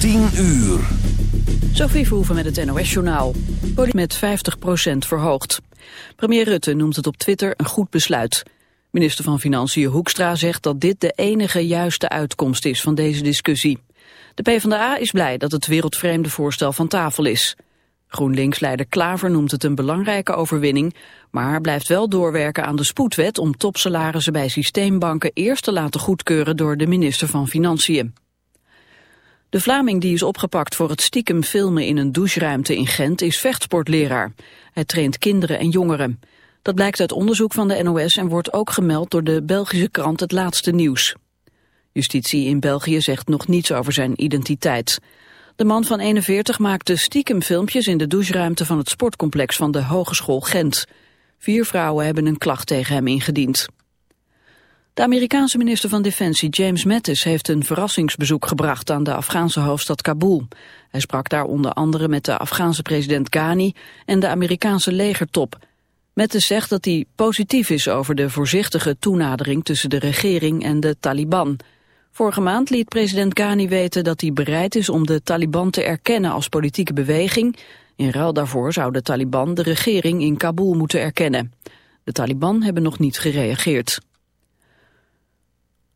10 uur. Sophie Verhoeven met het NOS-journaal. Met 50% verhoogd. Premier Rutte noemt het op Twitter een goed besluit. Minister van Financiën Hoekstra zegt dat dit de enige juiste uitkomst is van deze discussie. De PvdA is blij dat het wereldvreemde voorstel van tafel is. GroenLinks-leider Klaver noemt het een belangrijke overwinning, maar blijft wel doorwerken aan de spoedwet om topsalarissen bij systeembanken eerst te laten goedkeuren door de minister van Financiën. De Vlaming die is opgepakt voor het stiekem filmen in een doucheruimte in Gent is vechtsportleraar. Hij traint kinderen en jongeren. Dat blijkt uit onderzoek van de NOS en wordt ook gemeld door de Belgische krant Het Laatste Nieuws. Justitie in België zegt nog niets over zijn identiteit. De man van 41 maakte stiekem filmpjes in de doucheruimte van het sportcomplex van de Hogeschool Gent. Vier vrouwen hebben een klacht tegen hem ingediend. De Amerikaanse minister van Defensie James Mattis heeft een verrassingsbezoek gebracht aan de Afghaanse hoofdstad Kabul. Hij sprak daar onder andere met de Afghaanse president Ghani en de Amerikaanse legertop. Mattis zegt dat hij positief is over de voorzichtige toenadering tussen de regering en de Taliban. Vorige maand liet president Ghani weten dat hij bereid is om de Taliban te erkennen als politieke beweging. In ruil daarvoor zou de Taliban de regering in Kabul moeten erkennen. De Taliban hebben nog niet gereageerd.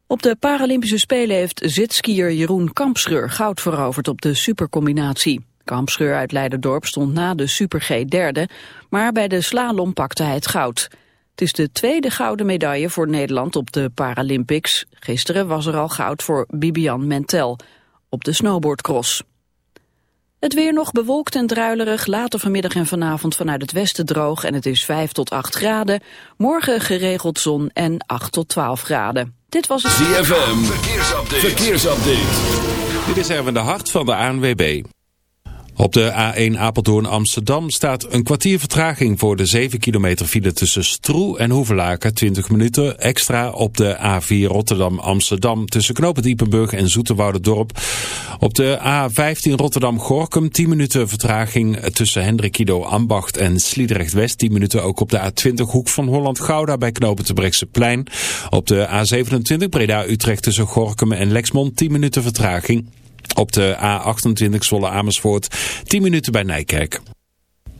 Op de Paralympische Spelen heeft zitskier Jeroen Kampschreur goud veroverd op de supercombinatie. Kampschreur uit Leiderdorp stond na de Super G derde, maar bij de slalom pakte hij het goud. Het is de tweede gouden medaille voor Nederland op de Paralympics. Gisteren was er al goud voor Bibian Mentel op de snowboardcross. Het weer nog bewolkt en druilerig, later vanmiddag en vanavond vanuit het westen droog en het is 5 tot 8 graden. Morgen geregeld zon en 8 tot 12 graden. Dit was het ZFM, verkeersupdate. verkeersupdate. Dit is Erwin de Hart van de ANWB. Op de A1 Apeldoorn Amsterdam staat een kwartier vertraging voor de 7 kilometer file tussen Stroe en Hoevelaken. 20 minuten extra op de A4 Rotterdam Amsterdam tussen Knopen Ippenburg en Zoeterwouderdorp. Op de A15 Rotterdam Gorkum 10 minuten vertraging tussen Hendrikido Ambacht en Sliedrecht West. 10 minuten ook op de A20 Hoek van Holland Gouda bij Knopen plein. Op de A27 Breda Utrecht tussen Gorkum en Lexmond 10 minuten vertraging. Op de A28 Zwolle Amersfoort 10 minuten bij Nijkerk.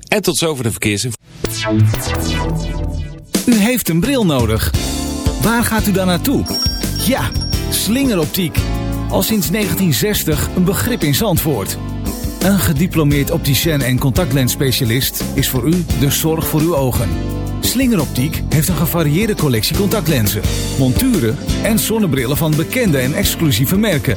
En tot zover de verkeersinformatie. U heeft een bril nodig. Waar gaat u dan naartoe? Ja, slingeroptiek. Al sinds 1960 een begrip in Zandvoort. Een gediplomeerd opticien en contactlensspecialist is voor u de zorg voor uw ogen. Slingeroptiek heeft een gevarieerde collectie contactlenzen, monturen en zonnebrillen van bekende en exclusieve merken.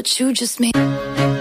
What you just made.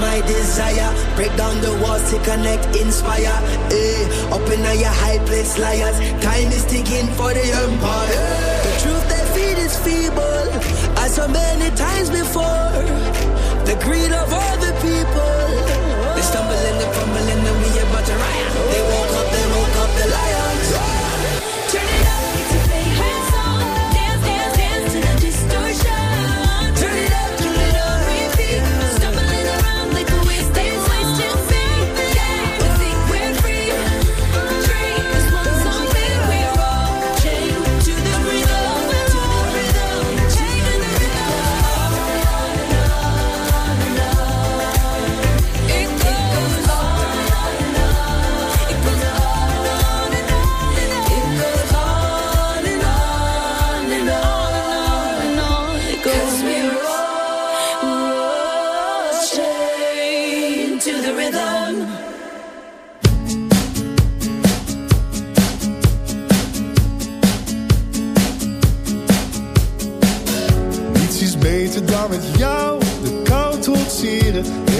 my desire. Break down the walls to connect, inspire. Eh, up in your high place, liars. Time is ticking for the empire. Eh. The truth they feed is feeble, as so many times before. The greed of other people.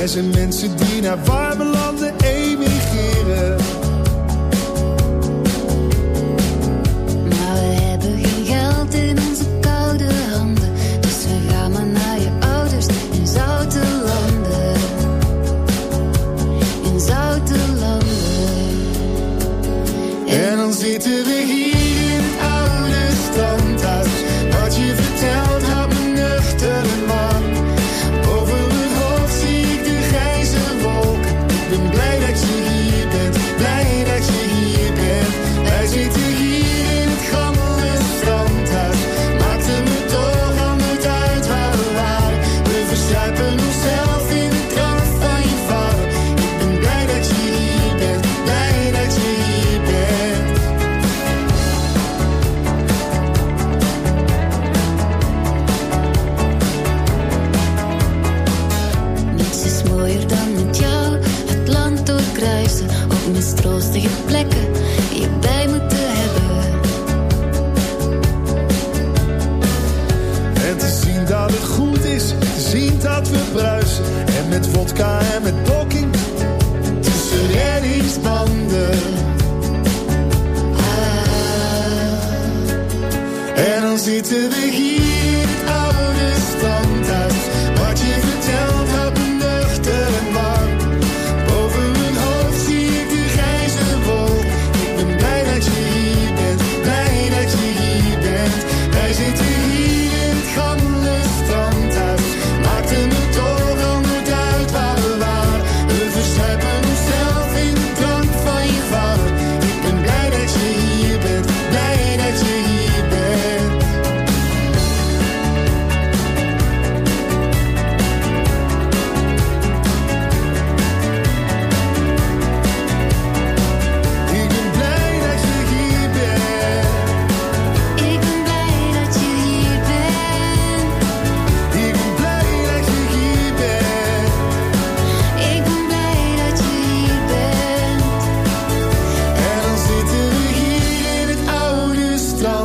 zijn mensen die naar warme landen emigreren.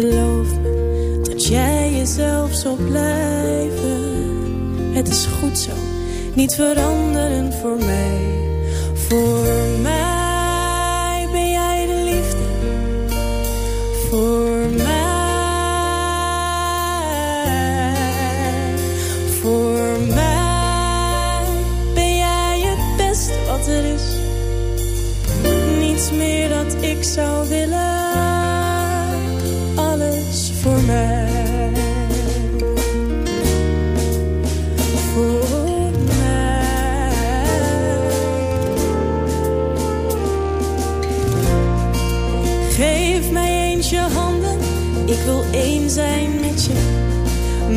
Beloof me dat jij jezelf zal blijven. Het is goed zo, niet veranderen voor mij. Voor mij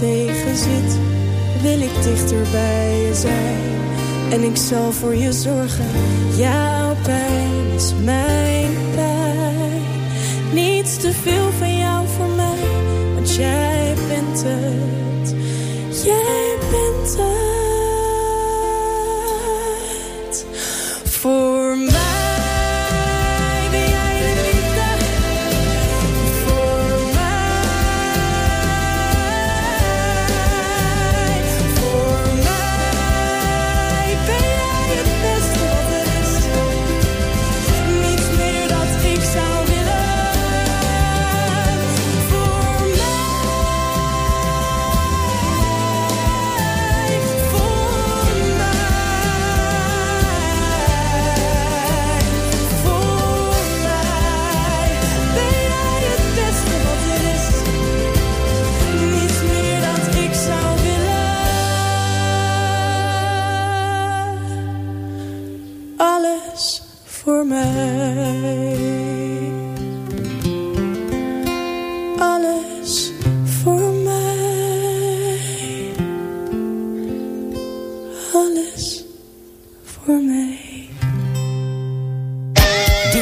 Tegen zit, wil ik dichter bij je zijn. En ik zal voor je zorgen, jouw pijn is mijn pijn. Niets te veel van jou voor mij, want jij